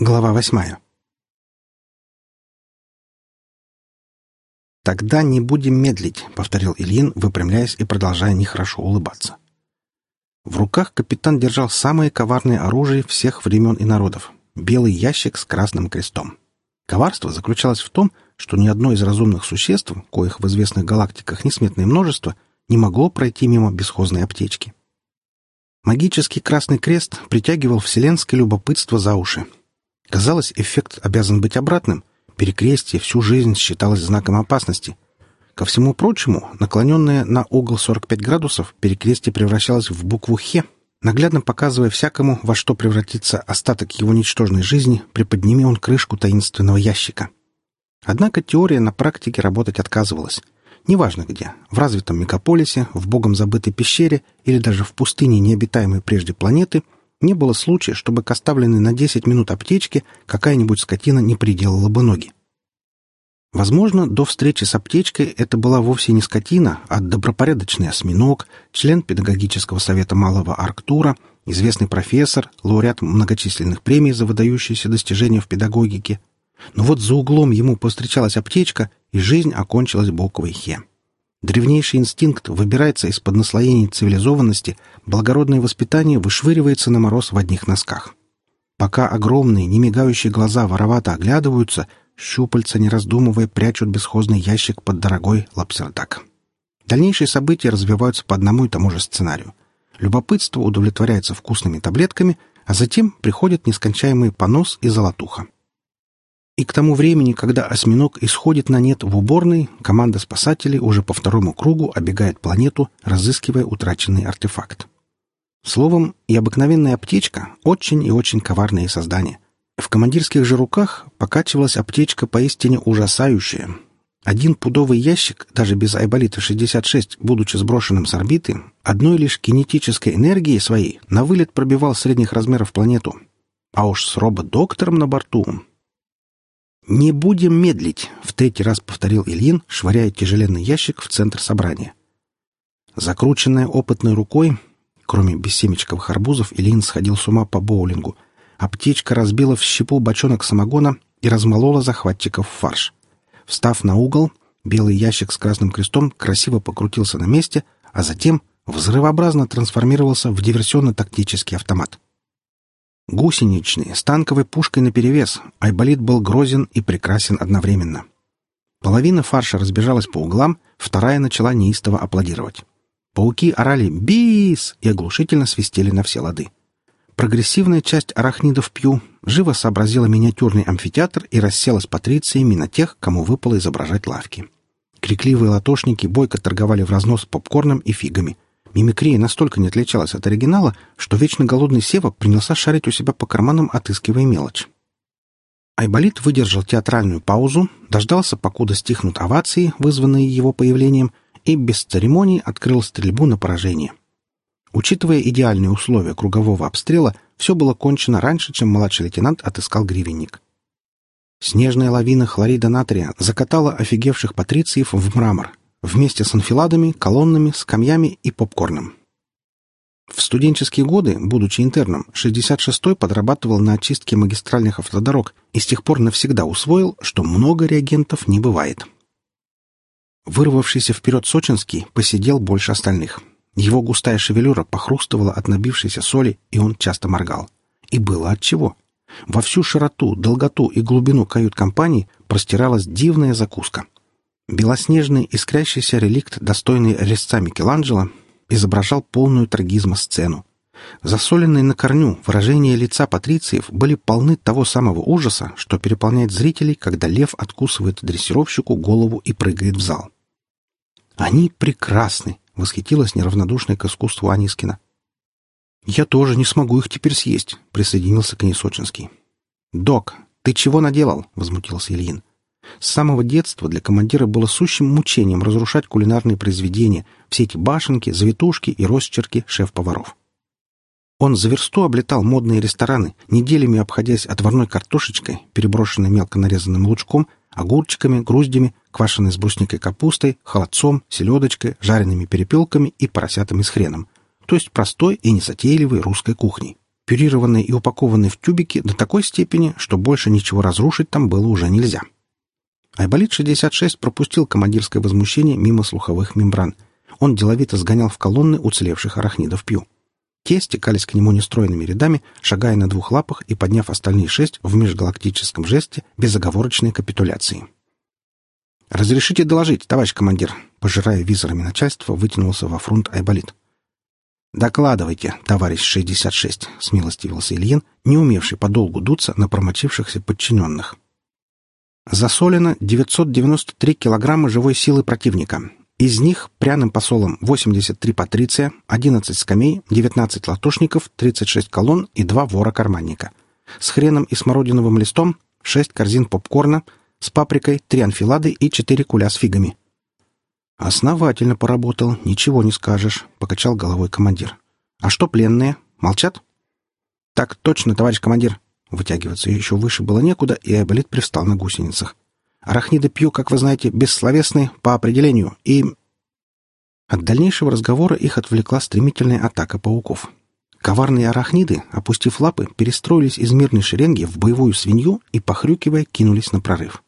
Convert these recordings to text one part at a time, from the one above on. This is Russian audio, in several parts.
Глава восьмая. «Тогда не будем медлить», — повторил Ильин, выпрямляясь и продолжая нехорошо улыбаться. В руках капитан держал самое коварное оружие всех времен и народов — белый ящик с красным крестом. Коварство заключалось в том, что ни одно из разумных существ, коих в известных галактиках несметное множество, не могло пройти мимо бесхозной аптечки. Магический красный крест притягивал вселенское любопытство за уши — Казалось, эффект обязан быть обратным. Перекрестие всю жизнь считалось знаком опасности. Ко всему прочему, наклоненное на угол 45 градусов, перекрестие превращалось в букву «Хе», наглядно показывая всякому, во что превратится остаток его ничтожной жизни, приподними он крышку таинственного ящика. Однако теория на практике работать отказывалась. Неважно где, в развитом мегаполисе, в богом забытой пещере или даже в пустыне необитаемой прежде планеты — не было случая, чтобы к оставленной на 10 минут аптечке какая-нибудь скотина не приделала бы ноги. Возможно, до встречи с аптечкой это была вовсе не скотина, а добропорядочный осьминог, член педагогического совета Малого Арктура, известный профессор, лауреат многочисленных премий за выдающиеся достижения в педагогике. Но вот за углом ему повстречалась аптечка, и жизнь окончилась буквой «Хе». Древнейший инстинкт выбирается из-под наслоений цивилизованности, благородное воспитание вышвыривается на мороз в одних носках. Пока огромные, немигающие глаза воровато оглядываются, щупальца, не раздумывая, прячут бесхозный ящик под дорогой лапсердак. Дальнейшие события развиваются по одному и тому же сценарию. Любопытство удовлетворяется вкусными таблетками, а затем приходит нескончаемый понос и золотуха. И к тому времени, когда осьминог исходит на нет в уборной, команда спасателей уже по второму кругу обегает планету, разыскивая утраченный артефакт. Словом, и обыкновенная аптечка — очень и очень коварные создания. В командирских же руках покачивалась аптечка поистине ужасающая. Один пудовый ящик, даже без Айболита-66, будучи сброшенным с орбиты, одной лишь кинетической энергией своей на вылет пробивал средних размеров планету. А уж с робот-доктором на борту «Не будем медлить», — в третий раз повторил Ильин, швыряя тяжеленный ящик в центр собрания. Закрученная опытной рукой, кроме бессемечковых арбузов, Ильин сходил с ума по боулингу. Аптечка разбила в щепу бочонок самогона и размолола захватчиков фарш. Встав на угол, белый ящик с красным крестом красиво покрутился на месте, а затем взрывообразно трансформировался в диверсионно-тактический автомат. Гусеничный, с танковой пушкой наперевес, Айболит был грозен и прекрасен одновременно. Половина фарша разбежалась по углам, вторая начала неистово аплодировать. Пауки орали «Бис!» и оглушительно свистели на все лады. Прогрессивная часть арахнидов Пью живо сообразила миниатюрный амфитеатр и расселась патрициями на тех, кому выпало изображать лавки. Крикливые латошники бойко торговали в разнос попкорном и фигами — Мимикрия настолько не отличалась от оригинала, что вечно голодный Сева принялся шарить у себя по карманам, отыскивая мелочь. Айболит выдержал театральную паузу, дождался, покуда стихнут овации, вызванные его появлением, и без церемоний открыл стрельбу на поражение. Учитывая идеальные условия кругового обстрела, все было кончено раньше, чем младший лейтенант отыскал гривенник. Снежная лавина хлорида натрия закатала офигевших патрициев в мрамор, вместе с анфиладами, колоннами, скамьями и попкорном. В студенческие годы, будучи интерном, 66-й подрабатывал на очистке магистральных автодорог и с тех пор навсегда усвоил, что много реагентов не бывает. Вырвавшийся вперед Сочинский посидел больше остальных. Его густая шевелюра похрустывала от набившейся соли, и он часто моргал. И было отчего. Во всю широту, долготу и глубину кают-компании простиралась дивная закуска — Белоснежный искрящийся реликт, достойный резца Микеланджело, изображал полную трагизма сцену. Засоленные на корню выражения лица патрициев были полны того самого ужаса, что переполняет зрителей, когда лев откусывает дрессировщику голову и прыгает в зал. «Они прекрасны!» — восхитилась неравнодушная к искусству Анискина. «Я тоже не смогу их теперь съесть», — присоединился к ней Сочинский. «Док, ты чего наделал?» — возмутился Ильин. С самого детства для командира было сущим мучением разрушать кулинарные произведения, все эти башенки, завитушки и росчерки шеф-поваров. Он за версту облетал модные рестораны, неделями обходясь отварной картошечкой, переброшенной мелко нарезанным лучком, огурчиками, груздями, квашеной с брусникой капустой, холодцом, селедочкой, жареными перепелками и поросятами с хреном, то есть простой и несотейливой русской кухней. пюрированные и упакованные в тюбики до такой степени, что больше ничего разрушить там было уже нельзя. Айболит-66 пропустил командирское возмущение мимо слуховых мембран. Он деловито сгонял в колонны уцелевших арахнидов Пью. Те стекались к нему нестройными рядами, шагая на двух лапах и подняв остальные шесть в межгалактическом жесте безоговорочной капитуляции. «Разрешите доложить, товарищ командир?» Пожирая визорами начальства, вытянулся во фронт Айболит. «Докладывайте, товарищ 66», — смилостивился Ильин, не умевший подолгу дуться на промочившихся подчиненных. Засолено 993 килограмма живой силы противника. Из них пряным посолом 83 патриция, 11 скамей, 19 латушников, 36 колонн и 2 вора-карманника. С хреном и смородиновым листом 6 корзин попкорна, с паприкой, 3 анфилады и 4 куля с фигами. «Основательно поработал, ничего не скажешь», — покачал головой командир. «А что пленные? Молчат?» «Так точно, товарищ командир». Вытягиваться еще выше было некуда, и Айболит привстал на гусеницах. «Арахниды пью, как вы знаете, бессловесны по определению, и...» От дальнейшего разговора их отвлекла стремительная атака пауков. Коварные арахниды, опустив лапы, перестроились из мирной шеренги в боевую свинью и, похрюкивая, кинулись на прорыв.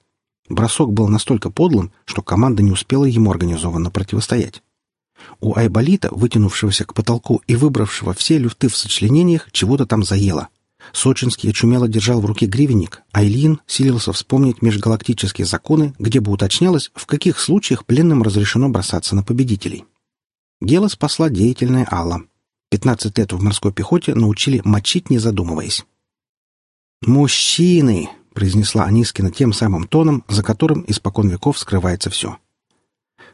Бросок был настолько подлым, что команда не успела ему организованно противостоять. У Айболита, вытянувшегося к потолку и выбравшего все люфты в сочленениях, чего-то там заело. Сочинский очумело держал в руке гривенник, а Ильин силился вспомнить межгалактические законы, где бы уточнялось, в каких случаях пленным разрешено бросаться на победителей. Дело спасла деятельная Алла. Пятнадцать лет в морской пехоте научили мочить, не задумываясь. «Мужчины!» — произнесла Анискина тем самым тоном, за которым испокон веков скрывается все.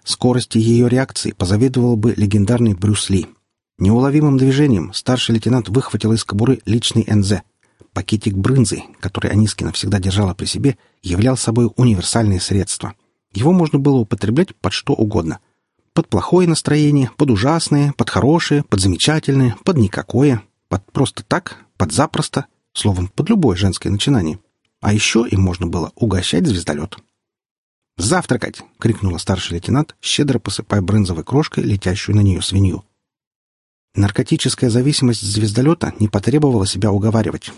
Скорости ее реакции позавидовал бы легендарный Брюс Ли. Неуловимым движением старший лейтенант выхватил из кобуры личный НЗ. Пакетик брынзы, который Анискина всегда держала при себе, являл собой универсальное средство. Его можно было употреблять под что угодно. Под плохое настроение, под ужасное, под хорошее, под замечательное, под никакое, под просто так, под запросто, словом, под любое женское начинание. А еще им можно было угощать звездолет. «Завтракать!» — крикнула старший лейтенант, щедро посыпая брынзовой крошкой летящую на нее свинью. Наркотическая зависимость звездолета не потребовала себя уговаривать.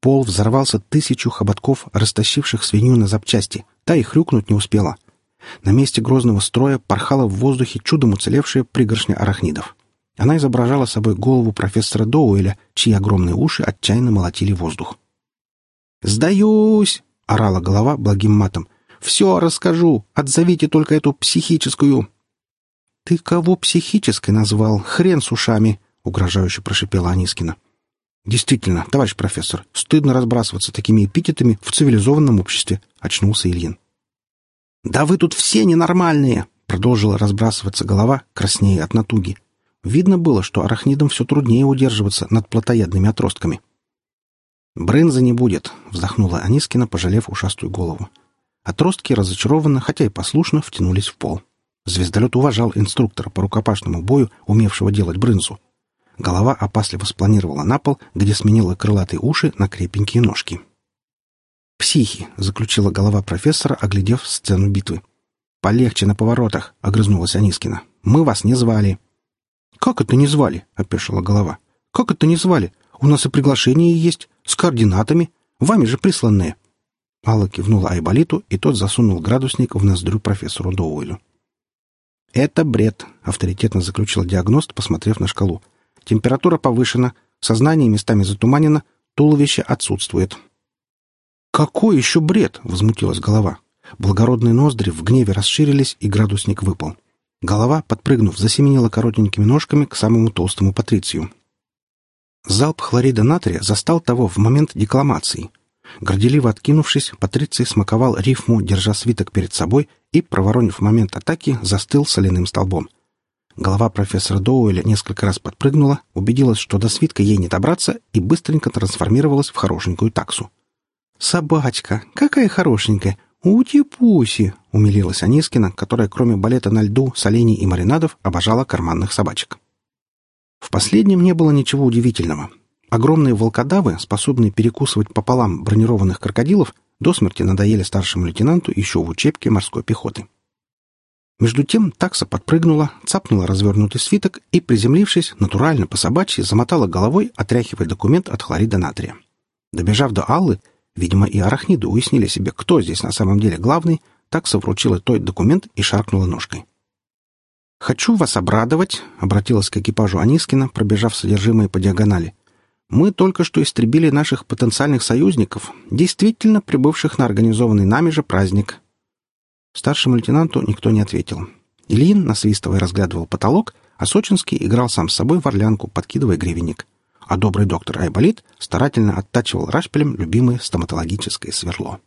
Пол взорвался тысячу хоботков, растащивших свинью на запчасти, та и хрюкнуть не успела. На месте грозного строя порхала в воздухе чудом уцелевшая пригоршня арахнидов. Она изображала собой голову профессора Доуэля, чьи огромные уши отчаянно молотили воздух. «Сдаюсь!» — орала голова благим матом. «Все расскажу! Отзовите только эту психическую!» «Ты кого психической назвал? Хрен с ушами!» — угрожающе прошипела Анискина. «Действительно, товарищ профессор, стыдно разбрасываться такими эпитетами в цивилизованном обществе», — очнулся Ильин. «Да вы тут все ненормальные!» — продолжила разбрасываться голова, краснее от натуги. Видно было, что арахнидам все труднее удерживаться над плотоядными отростками. «Брынза не будет», — вздохнула Анискина, пожалев ушастую голову. Отростки разочарованно, хотя и послушно, втянулись в пол. Звездолет уважал инструктора по рукопашному бою, умевшего делать брынзу. Голова опасливо спланировала на пол, где сменила крылатые уши на крепенькие ножки. «Психи», — заключила голова профессора, оглядев сцену битвы. «Полегче на поворотах», — огрызнулась Анискина. «Мы вас не звали». «Как это не звали?» — опешила голова. «Как это не звали? У нас и приглашение есть. С координатами. Вами же присланные. Алла кивнула Айболиту, и тот засунул градусник в ноздрю профессору Доуэлю. «Это бред», — авторитетно заключил диагност, посмотрев на шкалу. «Температура повышена, сознание местами затуманено, туловище отсутствует». «Какой еще бред?» — возмутилась голова. Благородные ноздри в гневе расширились, и градусник выпал. Голова, подпрыгнув, засеменила коротенькими ножками к самому толстому Патрицию. Залп хлорида натрия застал того в момент декламации. Горделиво откинувшись, Патриций смаковал рифму, держа свиток перед собой, и, проворонив момент атаки, застыл соляным столбом. Голова профессора Доуэля несколько раз подпрыгнула, убедилась, что до свитка ей не добраться, и быстренько трансформировалась в хорошенькую таксу. «Собачка! Какая хорошенькая! Ути-пуси!» — умилилась Анискина, которая, кроме балета на льду, солений и маринадов, обожала карманных собачек. В последнем не было ничего удивительного. Огромные волкодавы, способные перекусывать пополам бронированных крокодилов, до смерти надоели старшему лейтенанту еще в учебке морской пехоты. Между тем такса подпрыгнула, цапнула развернутый свиток и, приземлившись, натурально по собачьи замотала головой, отряхивая документ от хлорида натрия. Добежав до Аллы, видимо, и арахниды уяснили себе, кто здесь на самом деле главный, такса вручила той документ и шаркнула ножкой. «Хочу вас обрадовать», — обратилась к экипажу Анискина, пробежав содержимое по диагонали. «Мы только что истребили наших потенциальных союзников, действительно прибывших на организованный нами же праздник. Старшему лейтенанту никто не ответил. Ильин, насвистывая, разглядывал потолок, а Сочинский играл сам с собой в орлянку, подкидывая гривенник. А добрый доктор Айболит старательно оттачивал рашпилем любимое стоматологическое сверло.